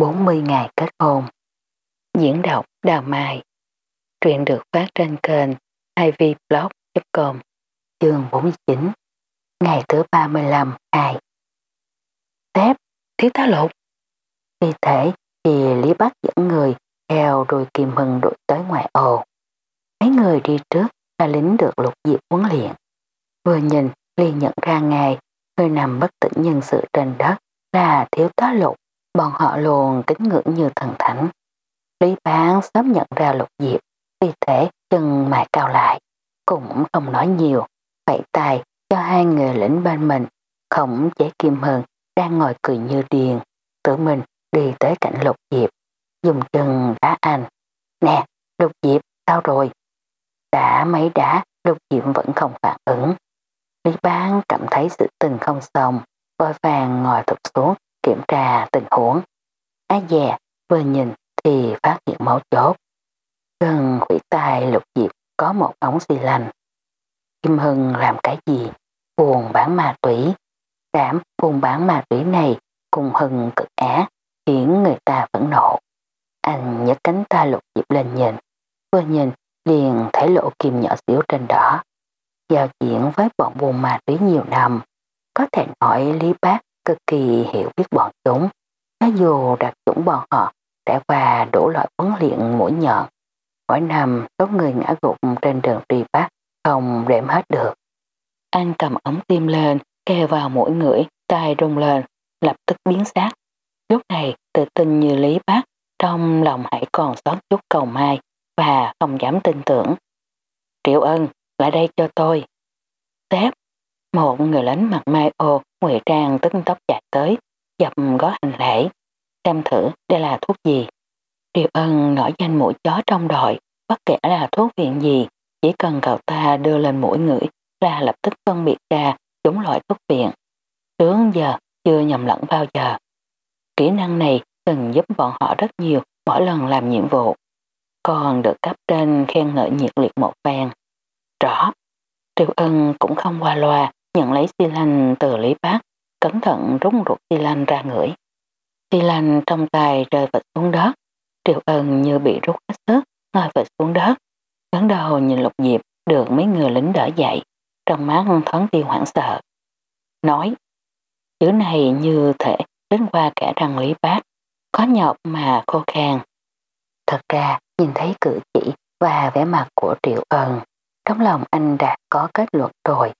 40 ngày kết hôn. Diễn đọc Đào Mai Truyện được phát trên kênh ivblog.com chương 49 Ngày thứ 35 2 Tép, thiếu tá lục Vì thể thì Lý Bắc dẫn người theo đôi kim hưng đội tới ngoài ồ. Mấy người đi trước là lính được lục diệp huấn luyện. Vừa nhìn liền nhận ra ngài, người nằm bất tỉnh nhân sự trên đất là thiếu tá lục bọn họ luôn kính ngưỡng như thần thánh. Lý bán sớm nhận ra lục diệp, vì thế chân mày cao lại, cũng không nói nhiều, vẫy tay cho hai người lĩnh bên mình, khổng chế kim hơn đang ngồi cười như điền, tự mình đi tới cạnh lục diệp, dùng chân đá anh. Nè, lục diệp, sao rồi? Đã mấy đá, lục diệp vẫn không phản ứng. Lý bán cảm thấy sự tình không xong, vội vàng ngồi thụt xuống kiểm tra tình huống. Á dè, vừa nhìn thì phát hiện máu chốt. Gần quỷ tay lục diệp có một ống xi lành. Kim Hưng làm cái gì? Buồn bán ma túy. Đảm buồn bán ma túy này cùng Hưng cực á, khiến người ta phẫn nộ. Anh nhấc cánh tay lục diệp lên nhìn. Vừa nhìn, liền thấy lộ kim nhỏ xíu trên đó. Giao chuyện với bọn buồn ma túy nhiều năm. Có thể nói Lý Bác cực kỳ hiểu biết bọn chúng. Cho dù đặc chủng bọn họ đã qua đủ loại huấn luyện mũi nhọn, mỗi năm số người ngã gục trên đường truy bắt không đếm hết được. Anh cầm ống tim lên, kề vào mũi ngửi, tay rung lên, lập tức biến sát. Lúc này tự tin như lý bác, trong lòng hãy còn sót chút cầu mai và không dám tin tưởng. Triệu ân, lại đây cho tôi. Tép một người lính mặt mai ô ngụy trang tức tốc chạy tới, dập gói hành lễ. Xem thử đây là thuốc gì. Điều ân nổi danh mũi chó trong đội, bất kể là thuốc viện gì, chỉ cần cậu ta đưa lên mũi ngửi là lập tức phân biệt ra đúng loại thuốc viện. Trước giờ chưa nhầm lẫn bao giờ. Kỹ năng này từng giúp bọn họ rất nhiều mỗi lần làm nhiệm vụ. Còn được cấp trên khen ngợi nhiệt liệt một phen. Rõ, Triều Ân cũng không qua loa nhận lấy xi lanh từ Lý Bác, cẩn thận rút ruột xi lanh ra ngửi. Xi lanh trong tay rơi vật xuống đất, Triệu Ân như bị rút hết sức, ngồi vật xuống đất. Ngấn đầu nhìn lục diệp được mấy người lính đỡ dậy, trong mắt thoáng tiêu hoảng sợ. Nói, chữ này như thể đến qua cả răng Lý Bác, có nhọc mà khô khan. Thật ra, nhìn thấy cử chỉ và vẻ mặt của Triệu Ân, trong lòng anh đã có kết luận rồi.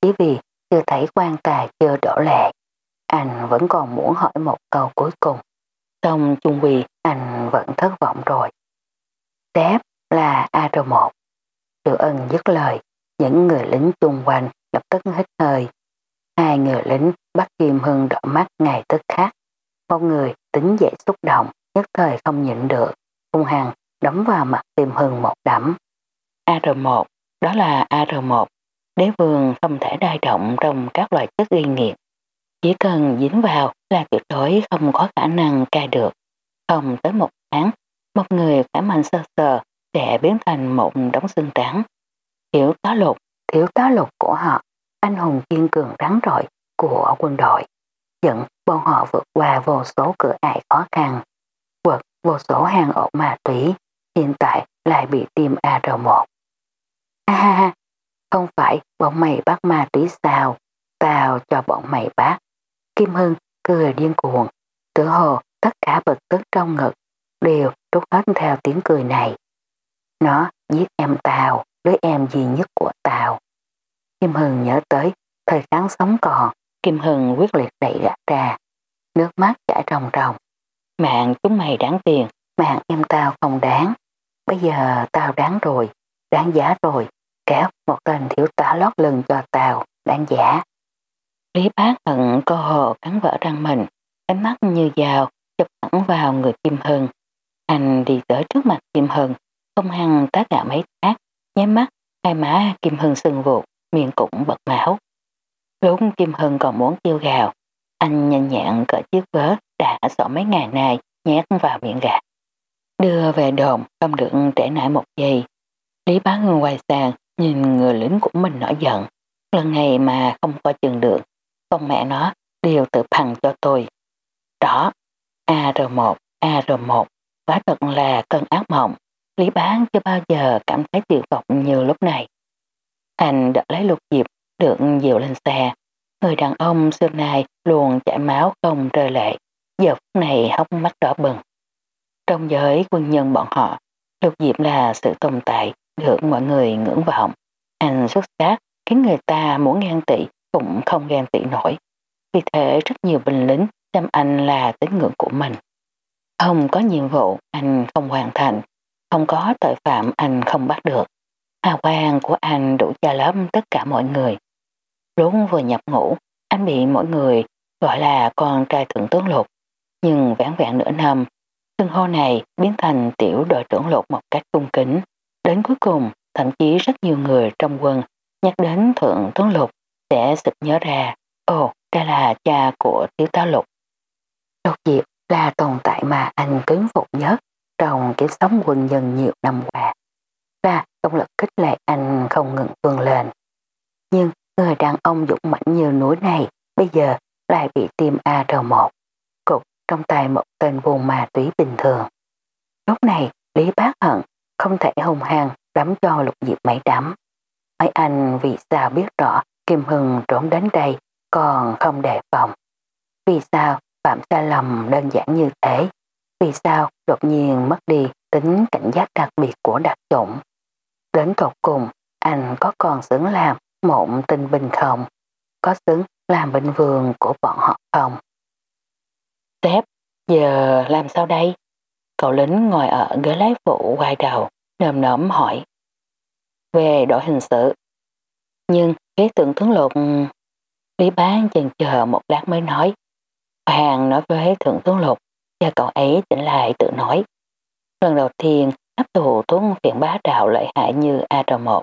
Chỉ vì chưa thấy quan tài chưa đổ lệ, anh vẫn còn muốn hỏi một câu cuối cùng. trong chung quy anh vẫn thất vọng rồi. tép là AR1. Triệu ân dứt lời, những người lính chung quanh lập tức hít hơi. Hai người lính bắt Kim Hưng đỏ mắt ngày tức khác. Một người tính dễ xúc động, nhất thời không nhịn được. Hung hăng đấm vào mặt Kim Hưng một đấm. AR1, đó là AR1 Đế vương không thể đai động trong các loại chất gây nghiệt. Chỉ cần dính vào là tuyệt đối không có khả năng cai được. Không tới một tháng, một người khả mạnh sơ sờ sẽ biến thành một đống xương trắng. Thiếu tá lục, thiếu tá lục của họ, anh hùng kiên cường rắn rọi của quân đội. Dẫn bọn họ vượt qua vô số cửa ải khó khăn, vượt vô số hàng ổ ma túy, hiện tại lại bị tiêm AR1. Ha ha, không phải bọn mày bắt ma túy sao, tao cho bọn mày bắt. Kim Hưng cười điên cuồng, tự hồ tất cả bực tức trong ngực đều trút hết theo tiếng cười này. Nó giết em tao, đứa em duy nhất của tao. Kim Hưng nhớ tới thời kháng sống còn, Kim Hưng quyết liệt đẩy gạt ra. Nước mắt chảy ròng ròng. Mạng chúng mày đáng tiền, mạng em tao không đáng. Bây giờ tao đáng rồi, đáng giá rồi kéo một tên thiếu tá lót lưng cho tàu, đáng giả. Lý bác hận cơ hồ cắn vỡ răng mình, ánh mắt như dao, chụp thẳng vào người Kim Hưng. Anh đi tới trước mặt Kim Hưng, không hăng tá gạo mấy tác, nháy mắt, hai má Kim Hưng sưng vụt, miệng cũng bật máu. Lúc Kim Hưng còn muốn kêu gào, anh nhanh nhẹn cởi chiếc vớ đã sợ mấy ngày nay nhét vào miệng gà. Đưa về đồn không được trễ nải một giây. Lý bác quay sang Nhìn người lính của mình nổi giận, lần này mà không coi chừng được, con mẹ nó đều tự phằng cho tôi. Đó, AR1, AR1, quả thật là cơn ác mộng. Lý bán chưa bao giờ cảm thấy tuyệt vọng như lúc này. Anh đã lấy lục diệp được dìu lên xe. Người đàn ông xưa nay luôn chảy máu không rơi lệ. Giờ phút này hốc mắt đỏ bừng. Trong giới quân nhân bọn họ, lục diệp là sự tồn tại được mọi người ngưỡng vọng. Anh xuất sắc khiến người ta muốn ghen tị cũng không ghen tị nổi. Vì thế rất nhiều binh lính xem anh là tín ngưỡng của mình. Không có nhiệm vụ anh không hoàn thành, không có tội phạm anh không bắt được. Hào quang của anh đủ cho lấp tất cả mọi người. Lúc vừa nhập ngũ, anh bị mọi người gọi là con trai thượng tướng lục. Nhưng vãn vẹn nửa năm, xưng hô này biến thành tiểu đội trưởng lục một cách cung kính. Đến cuối cùng, thậm chí rất nhiều người trong quân nhắc đến thượng tướng lục sẽ sực nhớ ra, ồ, đây là cha của Tiếu tá lục. Đột diệp là tồn tại mà anh cứng phục nhất trong kiếp sống quân nhân nhiều năm qua. Là động lực kích lệ anh không ngừng vươn lên. Nhưng người đàn ông dũng mãnh như núi này bây giờ lại bị tiêm AR1, cục trong tay một tên buôn ma túy bình thường. Lúc này Lý Bác Hận không thể hùng hăng đắm cho lục diệp mấy đắm. Mấy anh vì sao biết rõ Kim Hưng trốn đến đây còn không đề phòng. Vì sao phạm sai lầm đơn giản như thế? Vì sao đột nhiên mất đi tính cảnh giác đặc biệt của đặc chủng? Đến tột cùng, anh có còn xứng làm một tinh binh không? Có xứng làm binh vương của bọn họ không? Tép, giờ làm sao đây? Cậu lính ngồi ở ghế lái phụ quay đầu, nồm nớm hỏi. Về đội hình sự. Nhưng kế tượng tướng lục... Lý bán chần chờ một lát mới nói. Hoàng nói với thượng tướng lục, cho cậu ấy tỉnh lại tự nói. Lần đầu tiên áp tù thuốc phiện bá đạo lợi hại như AR1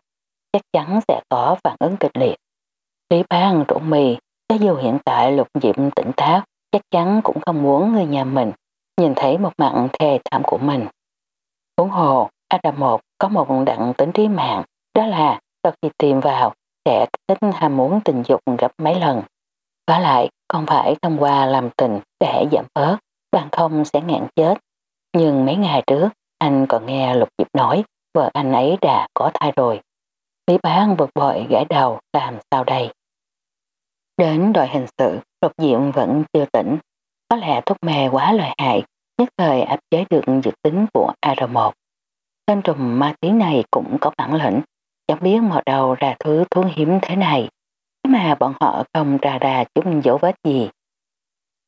chắc chắn sẽ có phản ứng kịch liệt. Lý bán rủ mì, cho dù hiện tại lục diệm tỉnh táo, chắc chắn cũng không muốn người nhà mình nhìn thấy một mặt thề thảm của mình. Huống hồ, Adam-1 có một đặng tính trí mạng, đó là sau khi tìm vào sẽ thích ham muốn tình dục gấp mấy lần. Và lại, không phải thông qua làm tình để giảm bớt, bằng không sẽ ngạn chết. Nhưng mấy ngày trước, anh còn nghe Lục Diệp nói vợ anh ấy đã có thai rồi. Lý bán bực bội gãi đầu làm sao đây? Đến đội hình sự, Lục Diệm vẫn chưa tỉnh. Có lẽ thuốc mê quá lợi hại, nhất thời áp chế được dự tính của AR1. Tên trùm ma túy này cũng có bản lĩnh, chẳng biết mở đầu ra thứ thú hiếm thế này. Thế mà bọn họ không ra ra chút dấu vết gì.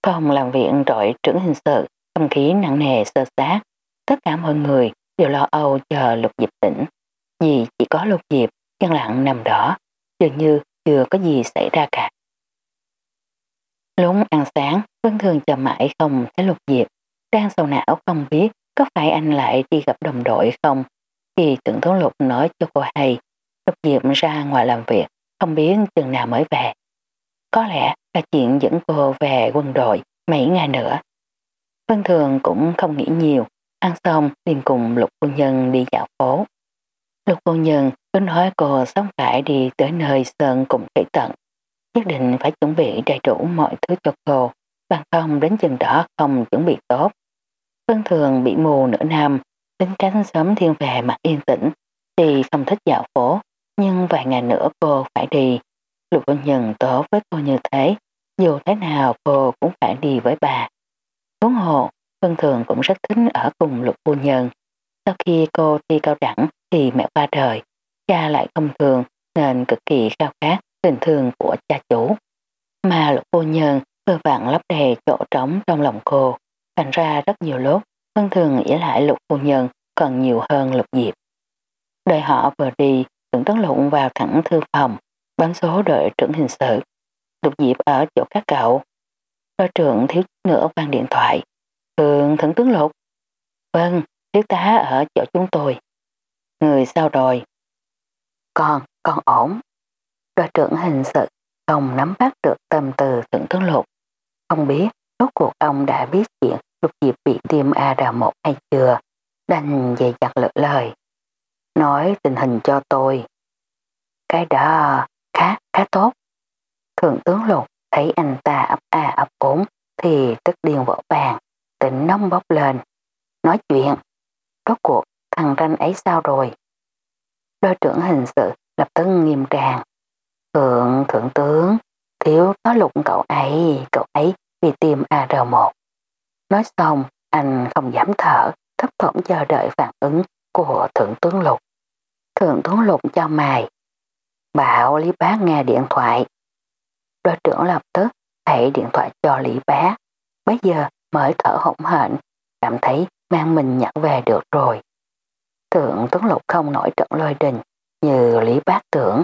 Phòng làm việc đội trưởng hình sự, không khí nặng nề sơ sát. Tất cả mọi người đều lo âu chờ lục diệp tỉnh. Vì chỉ có lục diệp chân lặng nằm đó, dường như chưa có gì xảy ra cả. Lúc ăn sáng, Vân Thường chờ mãi không thấy lục diệp. Đang sầu não không biết có phải anh lại đi gặp đồng đội không. Khi tưởng thấu lục nói cho cô hay, lục diệp ra ngoài làm việc, không biết chừng nào mới về. Có lẽ là chuyện dẫn cô về quân đội mấy ngày nữa. Vân Thường cũng không nghĩ nhiều, ăn xong liền cùng lục cô nhân đi dạo phố. Lục cô nhân cứ nói cô sống phải đi tới nơi sơn cùng kỹ tận. Nhất định phải chuẩn bị đầy đủ mọi thứ cho cô, bằng không đến chừng đó không chuẩn bị tốt. Vân Thường bị mù nửa năm, tính tránh sớm thiên về mặt yên tĩnh, thì không thích dạo phố, nhưng vài ngày nữa cô phải đi. Lục Vân Nhân tốt với cô như thế, dù thế nào cô cũng phải đi với bà. Huống hồ, Vân Thường cũng rất thích ở cùng Lục Phu Nhân. Sau khi cô thi cao đẳng thì mẹ qua đời, cha lại không thường nên cực kỳ khao khát tình thương của cha chủ. Mà Lục vô Nhân vừa vặn lấp đầy chỗ trống trong lòng cô, thành ra rất nhiều lúc Vân Thường nghĩ lại Lục vô Nhân còn nhiều hơn Lục Diệp. Đợi họ vừa đi, tưởng tấn lụng vào thẳng thư phòng, bấm số đợi trưởng hình sự. Lục Diệp ở chỗ các cậu. Đội trưởng thiếu nữa vang điện thoại. Thường thượng tướng Lục. Vâng, thiếu tá ở chỗ chúng tôi. Người sao rồi? Con, con ổn. Đội trưởng hình sự không nắm bắt được tâm từ thượng tướng Lục. Không biết rốt cuộc ông đã biết chuyện Lục Diệp bị tiêm AR1 hay chưa? Đành về chặt lựa lời. Nói tình hình cho tôi. Cái đó khá, khá tốt. Thượng tướng Lục thấy anh ta ấp a ấp ốm thì tức điên vỡ bàn. tỉnh nóng bốc lên. Nói chuyện, rốt cuộc thằng ranh ấy sao rồi? Đôi trưởng hình sự lập tức nghiêm tràng Thượng, thượng tướng, thiếu có lục cậu ấy, cậu ấy bị tiêm AR1. Nói xong, anh không dám thở, thấp thỏm chờ đợi phản ứng của thượng tướng lục. Thượng tướng lục cho mày. Bảo Lý Bá nghe điện thoại. Đội trưởng lập tức hãy điện thoại cho Lý Bá. Bây giờ mới thở hổn hển, cảm thấy mang mình nhặt về được rồi. Thượng tướng lục không nổi trận lôi đình như Lý Bá tưởng,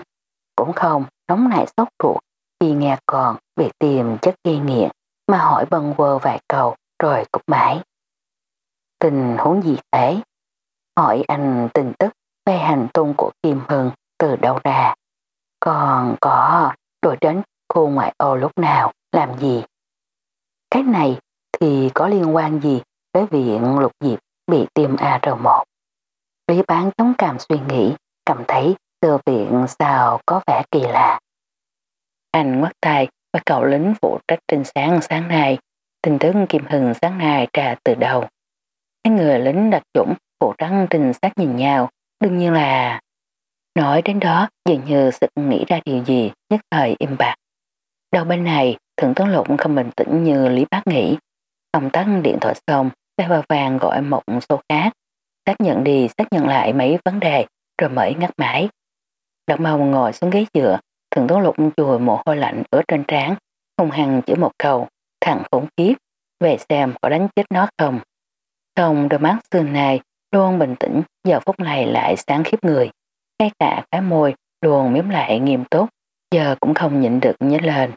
cũng không đóng lại sốt ruột khi nghe còn bị tìm chất gây nghiện mà hỏi bần quơ vài câu rồi cục mãi. Tình huống gì thế? Hỏi anh tin tức về hành tung của Kim Hưng từ đâu ra. Còn có đổi đến khu ngoại ô lúc nào, làm gì? Cái này thì có liên quan gì với viện lục diệp bị tiêm AR1? Lý bán chống cảm suy nghĩ, cảm thấy từ viện sao có vẻ kỳ lạ. Anh ngoắt tay và cậu lính phụ trách trinh sáng sáng nay, tin tức Kim Hưng sáng nay trà từ đầu. Hai người lính đặc chủng phụ trắng trinh sát nhìn nhau, đương nhiên là... Nói đến đó dường như sự nghĩ ra điều gì nhất thời im bạc. Đầu bên này, thượng tướng lục không bình tĩnh như Lý Bác nghĩ. Công tắc điện thoại xong, đeo vào vàng gọi một số khác. Xác nhận đi xác nhận lại mấy vấn đề, rồi mới ngắt máy. Đặc mau ngồi xuống ghế dựa, thường tố lục chùi mồ hôi lạnh ở trên trán, hung hăng chỉ một câu, thằng khốn kiếp, về xem có đánh chết nó không. Không đôi mắt xưa này luôn bình tĩnh, giờ phút này lại sáng khiếp người. Ngay cả cái môi luôn miếm lại nghiêm túc, giờ cũng không nhịn được nhếch lên.